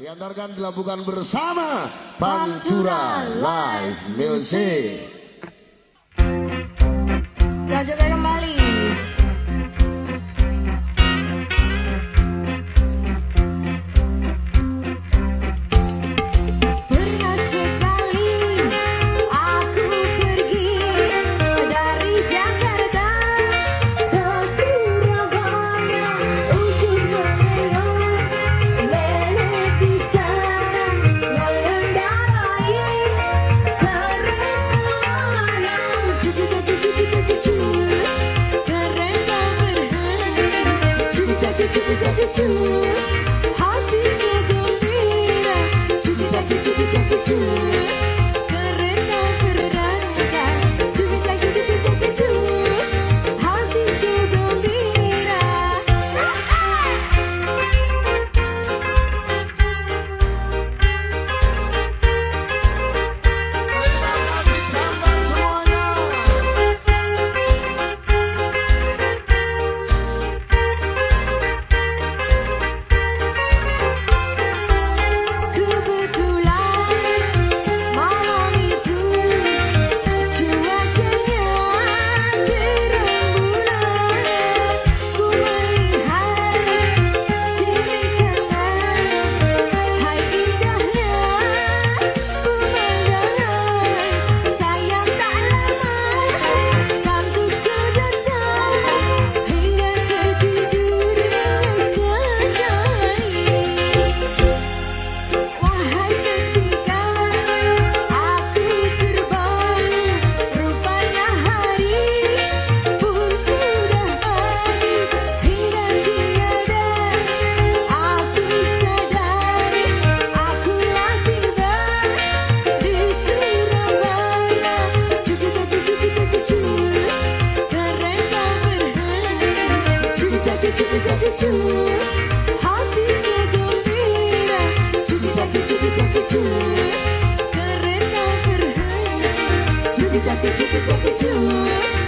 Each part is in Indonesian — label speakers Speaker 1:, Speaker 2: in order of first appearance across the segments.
Speaker 1: Diantarkan dilakukan bersama Pantura Live Music.
Speaker 2: Dookie, dookie, dookie, doo.
Speaker 1: Jadi cucu cuci gembira cuci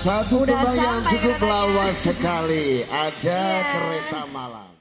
Speaker 1: Satu tema yang cukup lawas sekali. Ada yeah. kereta malam.